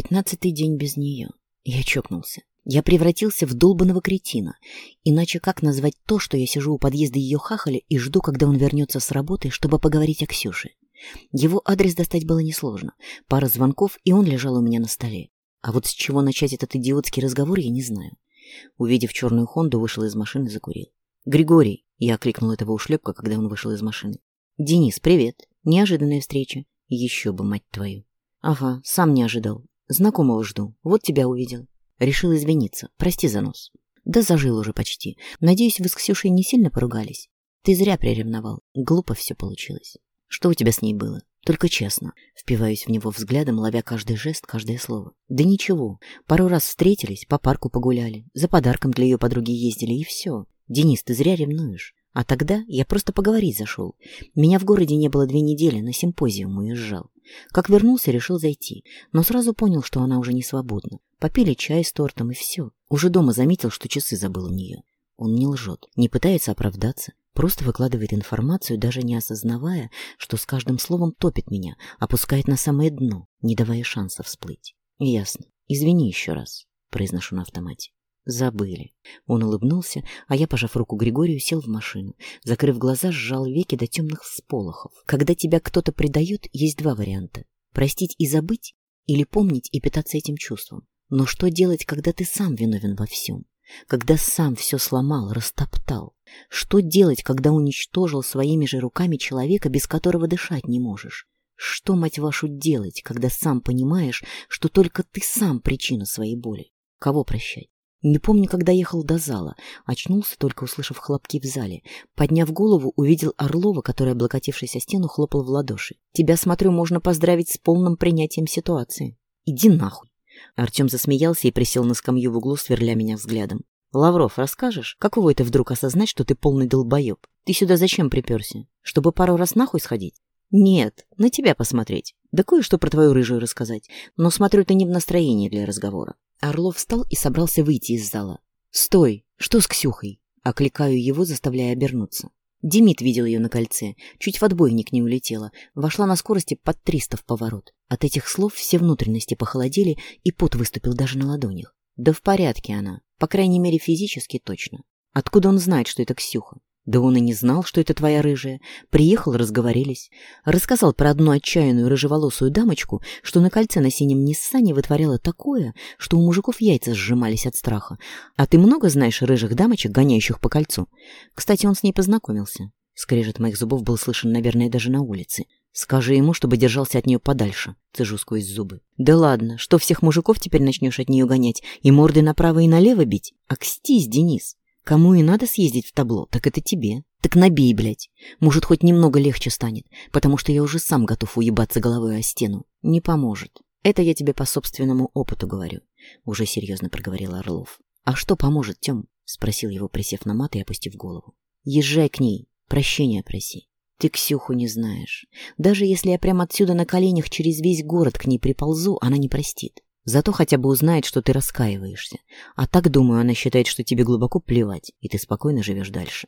Пятнадцатый день без нее. Я чокнулся. Я превратился в долбанного кретина. Иначе как назвать то, что я сижу у подъезда ее хахаля и жду, когда он вернется с работы, чтобы поговорить о Ксюше? Его адрес достать было несложно. Пара звонков, и он лежал у меня на столе. А вот с чего начать этот идиотский разговор, я не знаю. Увидев черную Хонду, вышел из машины и закурил. «Григорий!» — я окликнул этого ушлепка, когда он вышел из машины. «Денис, привет! Неожиданная встреча! Еще бы, мать твою!» «Ага, сам не ожидал. Знакомого жду. Вот тебя увидел. Решил извиниться. Прости за нос. Да зажил уже почти. Надеюсь, вы с Ксюшей не сильно поругались? Ты зря приревновал. Глупо все получилось. Что у тебя с ней было? Только честно. Впиваюсь в него взглядом, ловя каждый жест, каждое слово. Да ничего. Пару раз встретились, по парку погуляли. За подарком для ее подруги ездили, и все. Денис, ты зря ревнуешь. А тогда я просто поговорить зашел. Меня в городе не было две недели, на симпозиум уезжал. Как вернулся, решил зайти, но сразу понял, что она уже не свободна. Попили чай с тортом и все. Уже дома заметил, что часы забыл у нее. Он не лжет, не пытается оправдаться, просто выкладывает информацию, даже не осознавая, что с каждым словом топит меня, опускает на самое дно, не давая шанса всплыть. «Ясно. Извини еще раз», — произношу на автомате забыли. Он улыбнулся, а я, пожав руку Григорию, сел в машину. Закрыв глаза, сжал веки до темных всполохов. Когда тебя кто-то предает, есть два варианта. Простить и забыть, или помнить и питаться этим чувством. Но что делать, когда ты сам виновен во всем? Когда сам все сломал, растоптал? Что делать, когда уничтожил своими же руками человека, без которого дышать не можешь? Что, мать вашу, делать, когда сам понимаешь, что только ты сам причина своей боли? Кого прощать? Не помню, когда ехал до зала. Очнулся, только услышав хлопки в зале. Подняв голову, увидел Орлова, который, облокотившись о стену, хлопал в ладоши. «Тебя, смотрю, можно поздравить с полным принятием ситуации. Иди нахуй!» Артем засмеялся и присел на скамью в углу, сверля меня взглядом. «Лавров, расскажешь, каково это вдруг осознать, что ты полный долбоеб? Ты сюда зачем приперся? Чтобы пару раз нахуй сходить?» «Нет, на тебя посмотреть. Да кое-что про твою рыжую рассказать. Но смотрю, ты не в настроении для разговора. Орлов встал и собрался выйти из зала. «Стой! Что с Ксюхой?» Окликаю его, заставляя обернуться. Демид видел ее на кольце, чуть в отбойник не улетела, вошла на скорости под 300 в поворот. От этих слов все внутренности похолодели, и пот выступил даже на ладонях. Да в порядке она, по крайней мере физически точно. Откуда он знает, что это Ксюха? Да он и не знал, что это твоя рыжая. Приехал, разговорились. Рассказал про одну отчаянную рыжеволосую дамочку, что на кольце на синем Ниссане вытворяло такое, что у мужиков яйца сжимались от страха. А ты много знаешь рыжих дамочек, гоняющих по кольцу? Кстати, он с ней познакомился. Скрежет моих зубов был слышен, наверное, даже на улице. Скажи ему, чтобы держался от нее подальше, цежу сквозь зубы. Да ладно, что всех мужиков теперь начнешь от нее гонять и морды направо и налево бить? Акстись, Денис. Кому и надо съездить в табло, так это тебе. Так набей, блядь. Может, хоть немного легче станет, потому что я уже сам готов уебаться головой о стену. Не поможет. Это я тебе по собственному опыту говорю. Уже серьезно проговорил Орлов. А что поможет, Тем? Спросил его, присев на мат и опустив голову. Езжай к ней. Прощения проси. Ты Ксюху не знаешь. Даже если я прямо отсюда на коленях через весь город к ней приползу, она не простит. Зато хотя бы узнает, что ты раскаиваешься. А так, думаю, она считает, что тебе глубоко плевать, и ты спокойно живешь дальше.